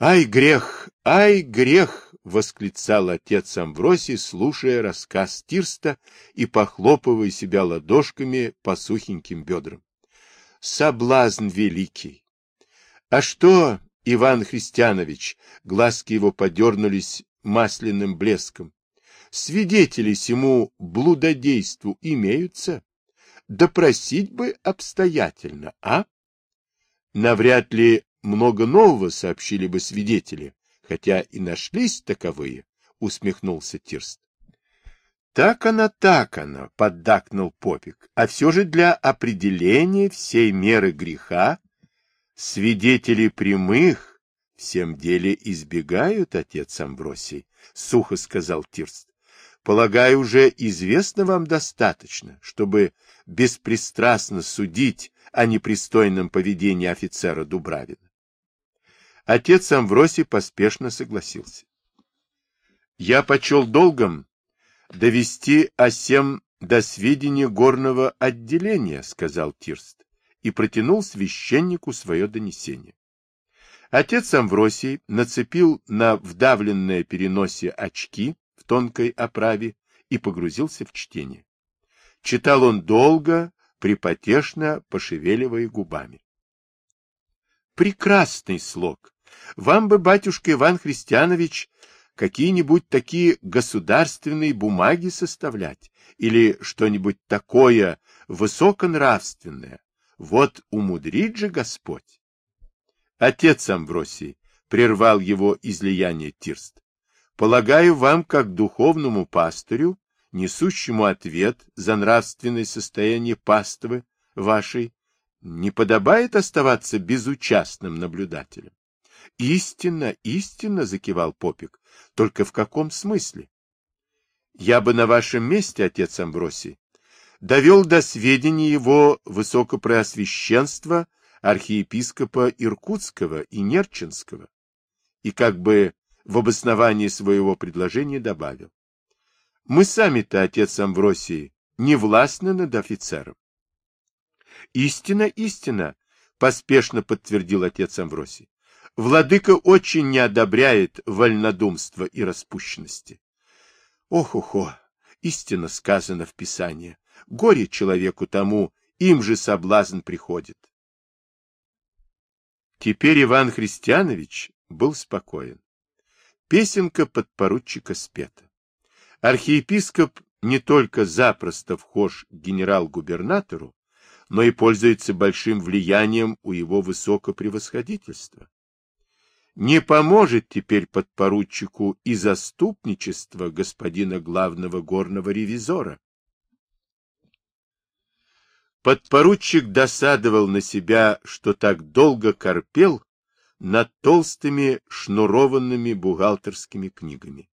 «Ай, грех! Ай, грех!» — восклицал отец Амвросий, слушая рассказ Тирста и похлопывая себя ладошками по сухеньким бедрам. «Соблазн великий! А что, Иван Христианович?» — глазки его подернулись масляным блеском. «Свидетели сему блудодейству имеются? Допросить бы обстоятельно, а?» Навряд ли много нового сообщили бы свидетели, хотя и нашлись таковые, — усмехнулся Тирст. — Так она, так она, — поддакнул Попик, — а все же для определения всей меры греха свидетели прямых всем деле избегают, отец Амбросий, — сухо сказал Тирст. — Полагаю, уже известно вам достаточно, чтобы беспристрастно судить о непристойном поведении офицера Дубравина. Отец Амвросий поспешно согласился. Я почел долгом довести осем до сведения горного отделения, сказал Тирст, и протянул священнику свое донесение. Отец Амвросий нацепил на вдавленное переносе очки в тонкой оправе и погрузился в чтение. Читал он долго, припотешно пошевеливая губами. Прекрасный слог, вам бы, батюшка Иван Христианович, какие-нибудь такие государственные бумаги составлять или что-нибудь такое высоконравственное. Вот умудрит же Господь. Отец Амвросий прервал его излияние Тирст. Полагаю, вам, как духовному пастырю, несущему ответ за нравственное состояние паствы вашей, не подобает оставаться безучастным наблюдателем. Истинно, истинно, закивал Попик. Только в каком смысле? Я бы на вашем месте, отец Амбросий, довел до сведения его высокопреосвященства архиепископа Иркутского и Нерчинского и как бы в обосновании своего предложения добавил. Мы сами-то, отец Амвросий, не властны над офицером. Истина, истина, поспешно подтвердил отец Амвросий. Владыка очень не одобряет вольнодумства и распущенности. Ох-охо, истинно сказано в Писании. Горе человеку тому, им же соблазн приходит. Теперь Иван Христианович был спокоен. Песенка подпоручика спета. Архиепископ не только запросто вхож генерал-губернатору, но и пользуется большим влиянием у его высокопревосходительства. Не поможет теперь подпоручику и заступничество господина главного горного ревизора. Подпоручик досадовал на себя, что так долго корпел над толстыми шнурованными бухгалтерскими книгами.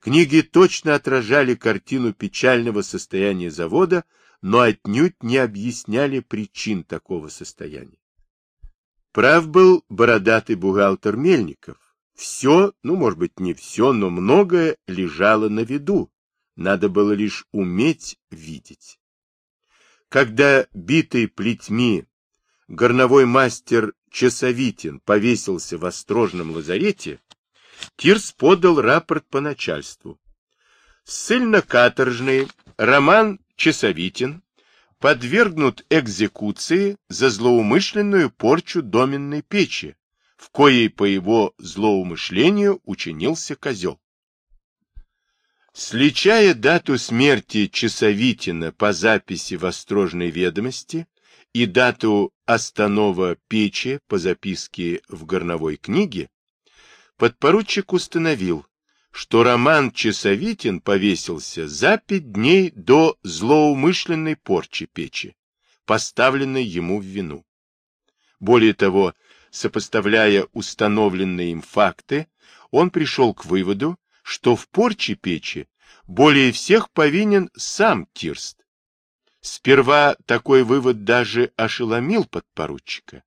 Книги точно отражали картину печального состояния завода, но отнюдь не объясняли причин такого состояния. Прав был бородатый бухгалтер Мельников. Все, ну, может быть, не все, но многое лежало на виду. Надо было лишь уметь видеть. Когда битый плетьми горновой мастер Часовитин повесился в острожном лазарете, Тирс подал рапорт по начальству. Ссыльно-каторжный Роман Часовитин подвергнут экзекуции за злоумышленную порчу доменной печи, в коей по его злоумышлению учинился козел. Сличая дату смерти Часовитина по записи в Острожной ведомости и дату останова печи по записке в горновой книге, подпоручик установил, что Роман Часовитин повесился за пять дней до злоумышленной порчи печи, поставленной ему в вину. Более того, сопоставляя установленные им факты, он пришел к выводу, что в порче печи более всех повинен сам Тирст. Сперва такой вывод даже ошеломил подпоручика.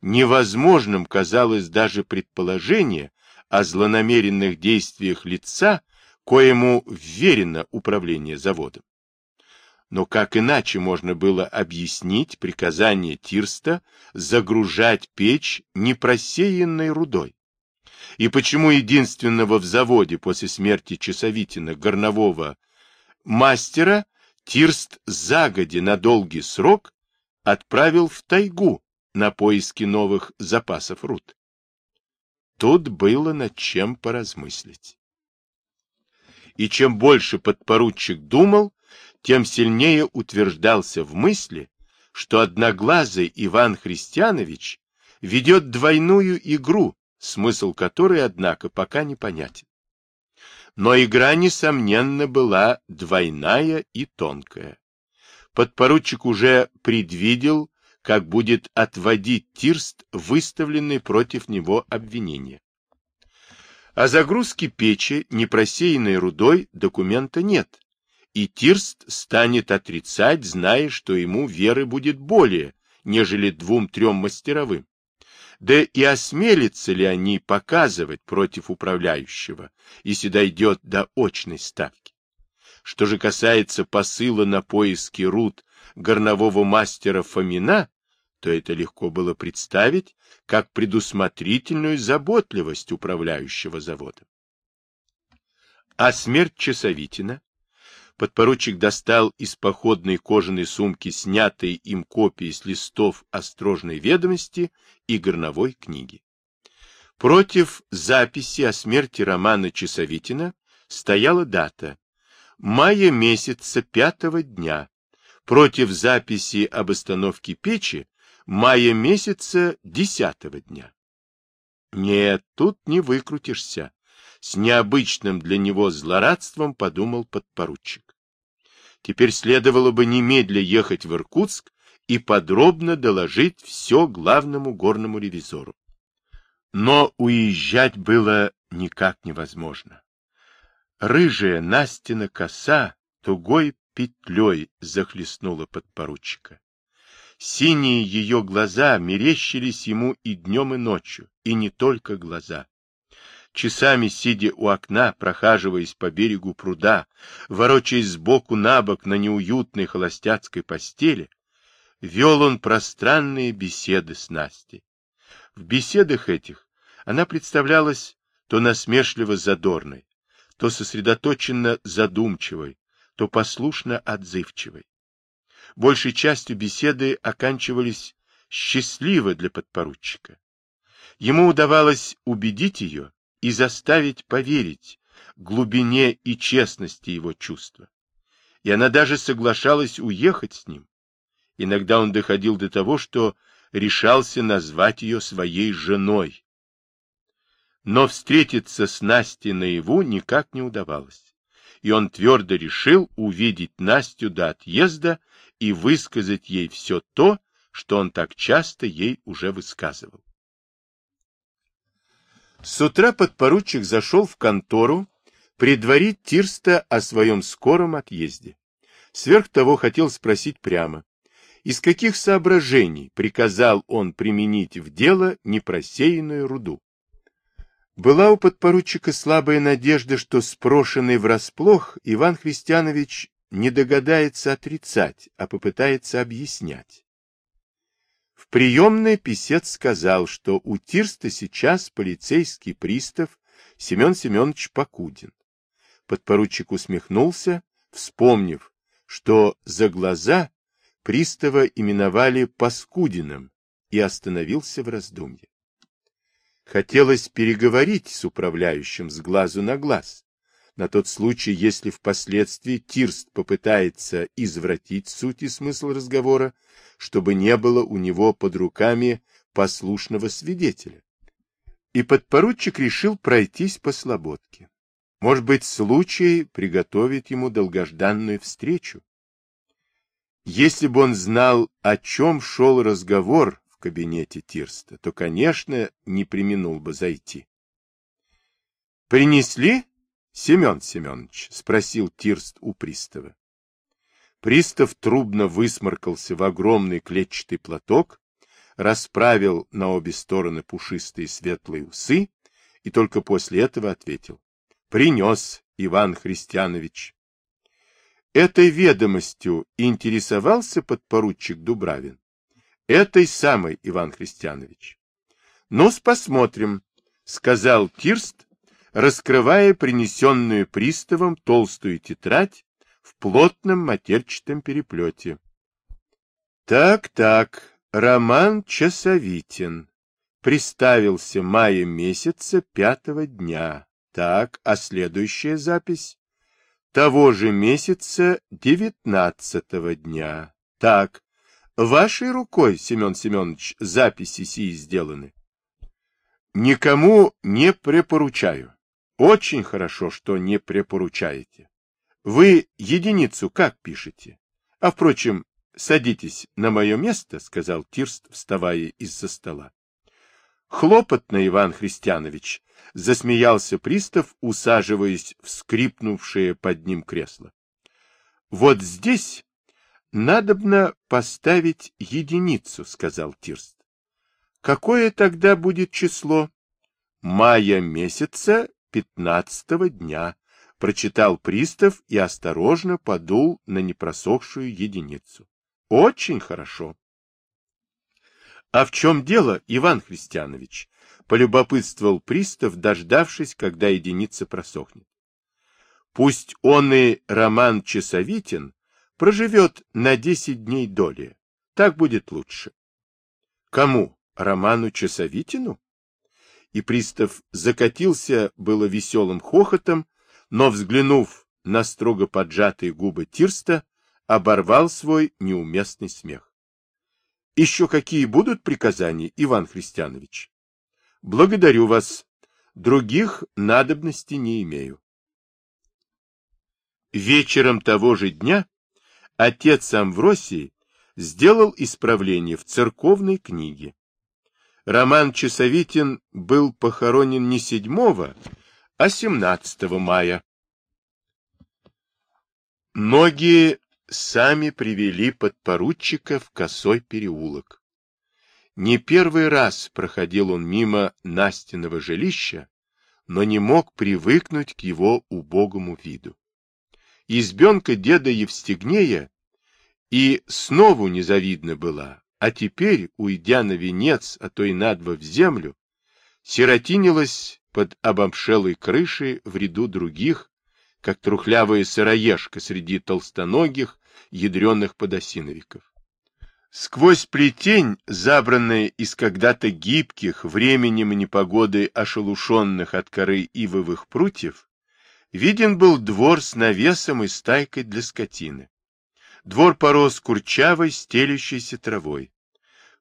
Невозможным казалось даже предположение, о злонамеренных действиях лица, коему вверено управление заводом. Но как иначе можно было объяснить приказание Тирста загружать печь непросеянной рудой? и почему единственного в заводе после смерти Часовитина горнового мастера Тирст загоди на долгий срок отправил в тайгу на поиски новых запасов руд. Тут было над чем поразмыслить. И чем больше подпоручик думал, тем сильнее утверждался в мысли, что одноглазый Иван Христианович ведет двойную игру, смысл которой, однако, пока непонятен. Но игра, несомненно, была двойная и тонкая. Подпоручик уже предвидел, как будет отводить Тирст выставленные против него обвинения. О загрузке печи, не просеянной рудой, документа нет, и Тирст станет отрицать, зная, что ему веры будет более, нежели двум-трем мастеровым. Да и осмелятся ли они показывать против управляющего, если дойдет до очной ставки? Что же касается посыла на поиски руд горнового мастера Фомина, то это легко было представить как предусмотрительную заботливость управляющего заводом. А смерть Часовитина подпоручик достал из походной кожаной сумки снятые им копии с листов острожной ведомости и горновой книги. Против записи о смерти Романа Часовитина стояла дата мая месяца пятого дня. Против записи об остановке печи мая месяца десятого дня. Нет, тут не выкрутишься. С необычным для него злорадством подумал подпоручик. Теперь следовало бы немедля ехать в Иркутск и подробно доложить все главному горному ревизору. Но уезжать было никак невозможно. Рыжая Настина коса тугой петлей захлестнула подпоручика. Синие ее глаза мерещились ему и днем, и ночью, и не только глаза. Часами, сидя у окна, прохаживаясь по берегу пруда, ворочаясь сбоку на бок на неуютной холостяцкой постели, вел он пространные беседы с Настей. В беседах этих она представлялась то насмешливо задорной, то сосредоточенно задумчивой, то послушно отзывчивой большей частью беседы оканчивались счастливо для подпоручика. Ему удавалось убедить ее и заставить поверить глубине и честности его чувства. И она даже соглашалась уехать с ним. Иногда он доходил до того, что решался назвать ее своей женой. Но встретиться с Настей наяву никак не удавалось и он твердо решил увидеть Настю до отъезда и высказать ей все то, что он так часто ей уже высказывал. С утра подпоручик зашел в контору предварить Тирста о своем скором отъезде. Сверх того хотел спросить прямо, из каких соображений приказал он применить в дело непросеянную руду. Была у подпоручика слабая надежда, что спрошенный врасплох Иван Христианович не догадается отрицать, а попытается объяснять. В приемной писец сказал, что у Тирста сейчас полицейский пристав Семен Семенович Покудин. Подпоручик усмехнулся, вспомнив, что за глаза пристава именовали Паскудиным, и остановился в раздумье. Хотелось переговорить с управляющим с глазу на глаз, на тот случай, если впоследствии Тирст попытается извратить суть и смысл разговора, чтобы не было у него под руками послушного свидетеля. И подпоручик решил пройтись по слободке. Может быть, случай приготовит ему долгожданную встречу. Если бы он знал, о чем шел разговор в кабинете Тирста, то, конечно, не применул бы зайти. «Принесли, Семен Семенович?» — спросил Тирст у пристава. Пристав трубно высморкался в огромный клетчатый платок, расправил на обе стороны пушистые светлые усы и только после этого ответил. «Принес, Иван Христианович». Этой ведомостью интересовался подпоручик Дубравин. Этой самой, Иван Христианович. ну посмотрим, сказал Тирст, раскрывая принесенную приставом толстую тетрадь в плотном матерчатом переплете. Так-так, Роман Часовитин. Приставился мая месяца пятого дня. Так, а следующая запись? Того же месяца девятнадцатого дня. Так, вашей рукой, Семен Семенович, записи сии сделаны? Никому не препоручаю. Очень хорошо, что не препоручаете. Вы единицу как пишете? А, впрочем, садитесь на мое место, — сказал Тирст, вставая из-за стола. Хлопотно, Иван Христианович, — засмеялся пристав, усаживаясь в скрипнувшее под ним кресло. Вот здесь надобно поставить единицу, — сказал Тирст. Какое тогда будет число? Мая месяца пятнадцатого дня, — прочитал пристав и осторожно подул на непросохшую единицу. Очень хорошо. — А в чем дело, Иван Христианович? — полюбопытствовал пристав, дождавшись, когда единица просохнет. — Пусть он и Роман Часовитин проживет на десять дней доли. Так будет лучше. — Кому? Роману Часовитину? И пристав закатился было веселым хохотом, но, взглянув на строго поджатые губы Тирста, оборвал свой неуместный смех. — Еще какие будут приказания, Иван Христианович? — Благодарю вас. Других надобностей не имею. Вечером того же дня отец Амвросий сделал исправление в церковной книге. Роман Часовитин был похоронен не 7, а 17 мая. Ноги сами привели подпоручика в косой переулок. Не первый раз проходил он мимо Настиного жилища, но не мог привыкнуть к его убогому виду. Избенка деда Евстигнея и снова незавидна была, а теперь, уйдя на венец, а то и на два в землю, сиротинилась под обомшелой крышей в ряду других, как трухлявая сыроежка среди толстоногих, ядреных подосиновиков. Сквозь плетень, забранная из когда-то гибких, временем и непогодой ошелушенных от коры ивовых прутьев, виден был двор с навесом и стайкой для скотины. Двор порос курчавой, стелющейся травой.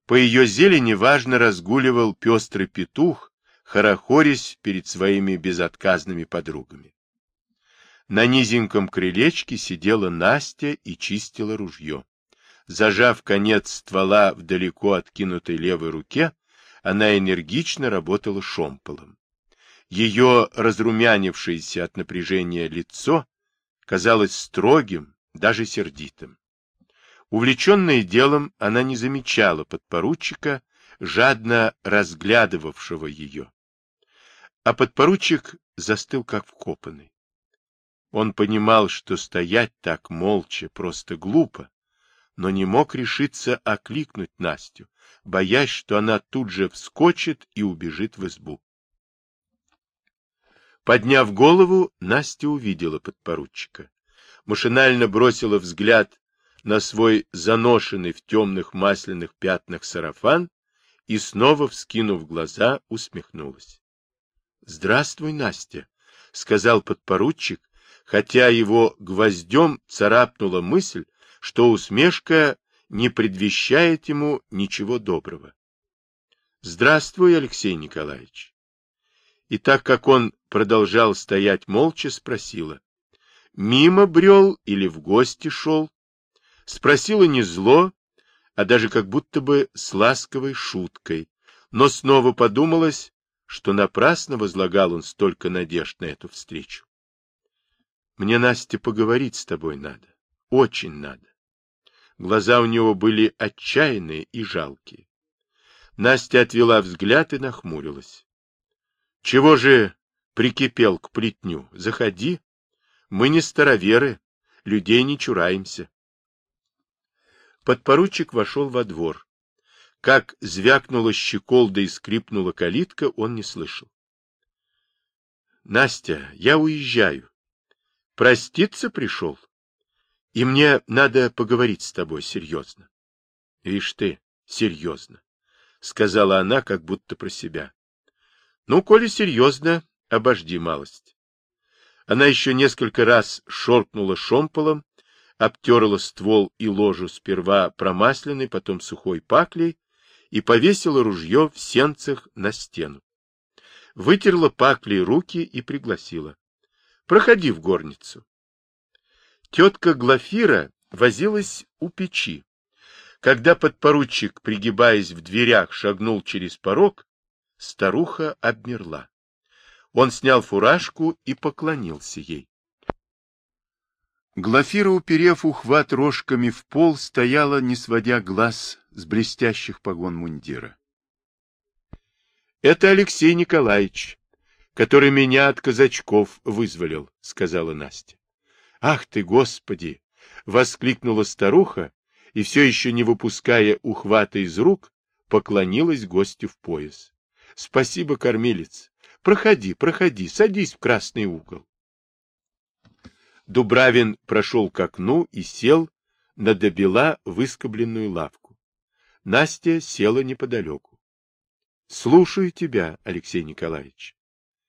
По ее зелени важно разгуливал пестрый петух, хорохорясь перед своими безотказными подругами. На низеньком крылечке сидела Настя и чистила ружье. Зажав конец ствола в далеко откинутой левой руке, она энергично работала шомполом. Ее разрумянившееся от напряжения лицо казалось строгим, даже сердитым. Увлеченная делом, она не замечала подпоручика, жадно разглядывавшего ее. А подпоручик застыл как вкопанный. Он понимал, что стоять так молча просто глупо, но не мог решиться окликнуть Настю, боясь, что она тут же вскочит и убежит в избу. Подняв голову, Настя увидела подпоручика машинально бросила взгляд на свой заношенный в темных масляных пятнах сарафан и, снова вскинув глаза, усмехнулась. — Здравствуй, Настя, — сказал подпоручик, хотя его гвоздем царапнула мысль, что усмешка не предвещает ему ничего доброго. — Здравствуй, Алексей Николаевич. И так как он продолжал стоять молча, спросила. Мимо брел или в гости шел? Спросила не зло, а даже как будто бы с ласковой шуткой, но снова подумалось, что напрасно возлагал он столько надежд на эту встречу. Мне, Настя, поговорить с тобой надо. Очень надо. Глаза у него были отчаянные и жалкие. Настя отвела взгляд и нахмурилась. — Чего же прикипел к плетню? Заходи. Мы не староверы, людей не чураемся. Подпоручик вошел во двор. Как звякнула щеколда и скрипнула калитка, он не слышал. Настя, я уезжаю. Проститься пришел? И мне надо поговорить с тобой серьезно. Ишь ты, серьезно, — сказала она, как будто про себя. Ну, коли серьезно, обожди малость. Она еще несколько раз шоркнула шомполом, обтерла ствол и ложу сперва промасленной, потом сухой паклей и повесила ружье в сенцах на стену. Вытерла паклей руки и пригласила. — Проходи в горницу. Тетка Глафира возилась у печи. Когда подпоручик, пригибаясь в дверях, шагнул через порог, старуха обмерла. Он снял фуражку и поклонился ей. Глафира, уперев ухват рожками в пол, стояла, не сводя глаз с блестящих погон мундира. — Это Алексей Николаевич, который меня от казачков вызволил, — сказала Настя. — Ах ты, Господи! — воскликнула старуха и, все еще не выпуская ухвата из рук, поклонилась гостю в пояс. — Спасибо, кормилец. Проходи, проходи, садись в красный угол. Дубравин прошел к окну и сел на добела выскобленную лавку. Настя села неподалеку. — Слушаю тебя, Алексей Николаевич.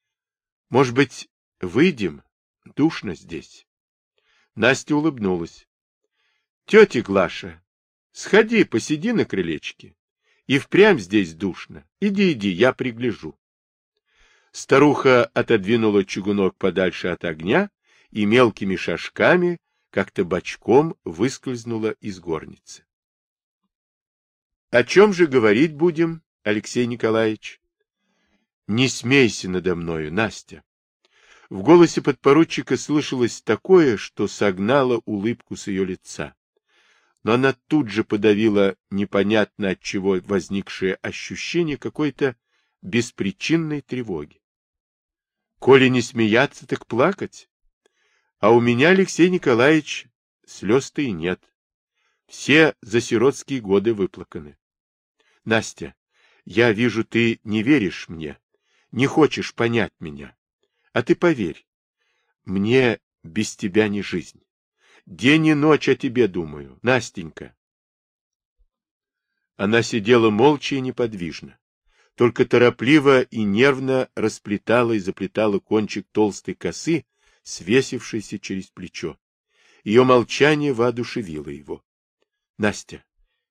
— Может быть, выйдем? Душно здесь. Настя улыбнулась. — Тетя Глаша, сходи, посиди на крылечке. И впрямь здесь душно. Иди, иди, я пригляжу. Старуха отодвинула чугунок подальше от огня и мелкими шажками, как-то бочком, выскользнула из горницы. — О чем же говорить будем, Алексей Николаевич? — Не смейся надо мною, Настя. В голосе подпоручика слышалось такое, что согнало улыбку с ее лица. Но она тут же подавила непонятно от чего возникшее ощущение какой-то беспричинной тревоги. Коли не смеяться, так плакать. А у меня, Алексей Николаевич, слез-то и нет. Все за сиротские годы выплаканы. Настя, я вижу, ты не веришь мне, не хочешь понять меня. А ты поверь, мне без тебя не жизнь. День и ночь о тебе думаю, Настенька. Она сидела молча и неподвижно, только торопливо и нервно расплетала и заплетала кончик толстой косы, свесившийся через плечо. Ее молчание воодушевило его. — Настя,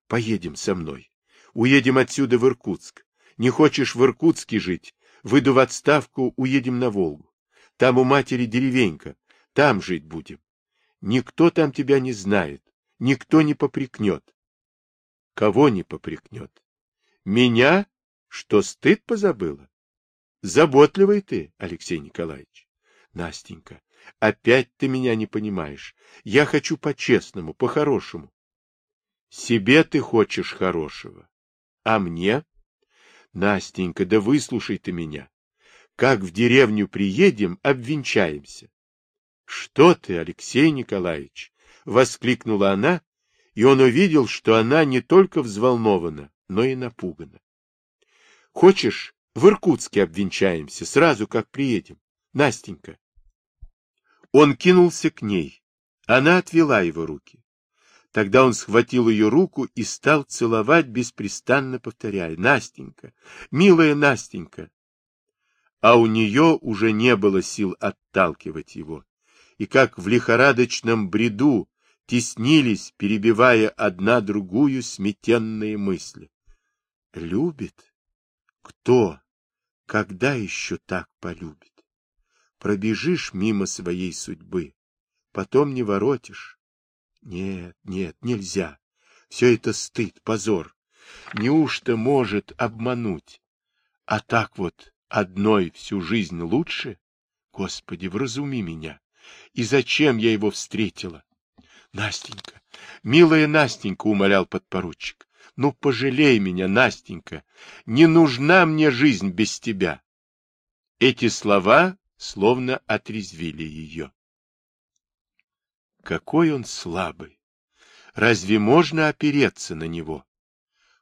поедем со мной. Уедем отсюда в Иркутск. Не хочешь в Иркутске жить? Выйду в отставку, уедем на Волгу. Там у матери деревенька. Там жить будем. Никто там тебя не знает. Никто не попрекнет. Кого не попрекнет? Меня? Что, стыд позабыла? Заботливый ты, Алексей Николаевич. Настенька, опять ты меня не понимаешь. Я хочу по-честному, по-хорошему. Себе ты хочешь хорошего. А мне? Настенька, да выслушай ты меня. Как в деревню приедем, обвенчаемся. Что ты, Алексей Николаевич? Воскликнула она, и он увидел, что она не только взволнована, но и напугана. Хочешь, в Иркутске обвенчаемся, сразу как приедем? Настенька. Он кинулся к ней. Она отвела его руки. Тогда он схватил ее руку и стал целовать, беспрестанно повторяя, «Настенька, милая Настенька!» А у нее уже не было сил отталкивать его. И как в лихорадочном бреду теснились, перебивая одна другую сметенные мысли. «Любит? Кто? Когда еще так полюбит?» Пробежишь мимо своей судьбы, потом не воротишь. Нет, нет, нельзя. Все это стыд, позор. Неужто может обмануть? А так вот одной всю жизнь лучше? Господи, вразуми меня. И зачем я его встретила? Настенька, милая Настенька, умолял подпоручик, ну пожалей меня, Настенька, не нужна мне жизнь без тебя. Эти слова словно отрезвили ее. Какой он слабый! Разве можно опереться на него?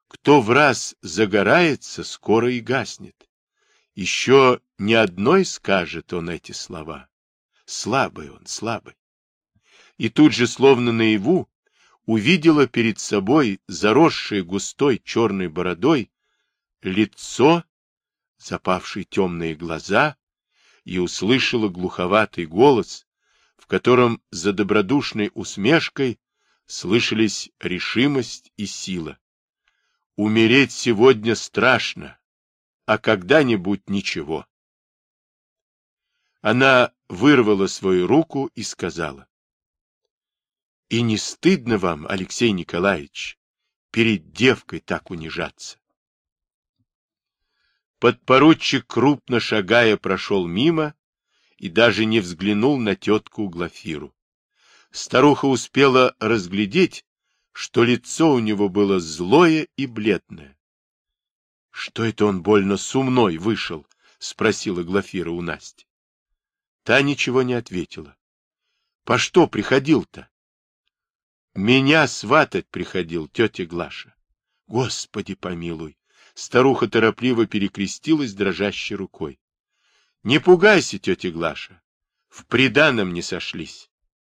Кто в раз загорается, скоро и гаснет. Еще ни одной скажет он эти слова. Слабый он, слабый. И тут же, словно наяву, увидела перед собой заросшее густой черной бородой лицо, запавшие темные глаза, и услышала глуховатый голос, в котором за добродушной усмешкой слышались решимость и сила. Умереть сегодня страшно, а когда-нибудь ничего. Она вырвала свою руку и сказала. — И не стыдно вам, Алексей Николаевич, перед девкой так унижаться? Подпоручик, крупно шагая, прошел мимо и даже не взглянул на тетку Глафиру. Старуха успела разглядеть, что лицо у него было злое и бледное. — Что это он больно сумной вышел? — спросила Глафира у Насти. Та ничего не ответила. — По что приходил-то? — Меня сватать приходил, тетя Глаша. — Господи помилуй! Старуха торопливо перекрестилась дрожащей рукой. — Не пугайся, тетя Глаша. В приданом не сошлись.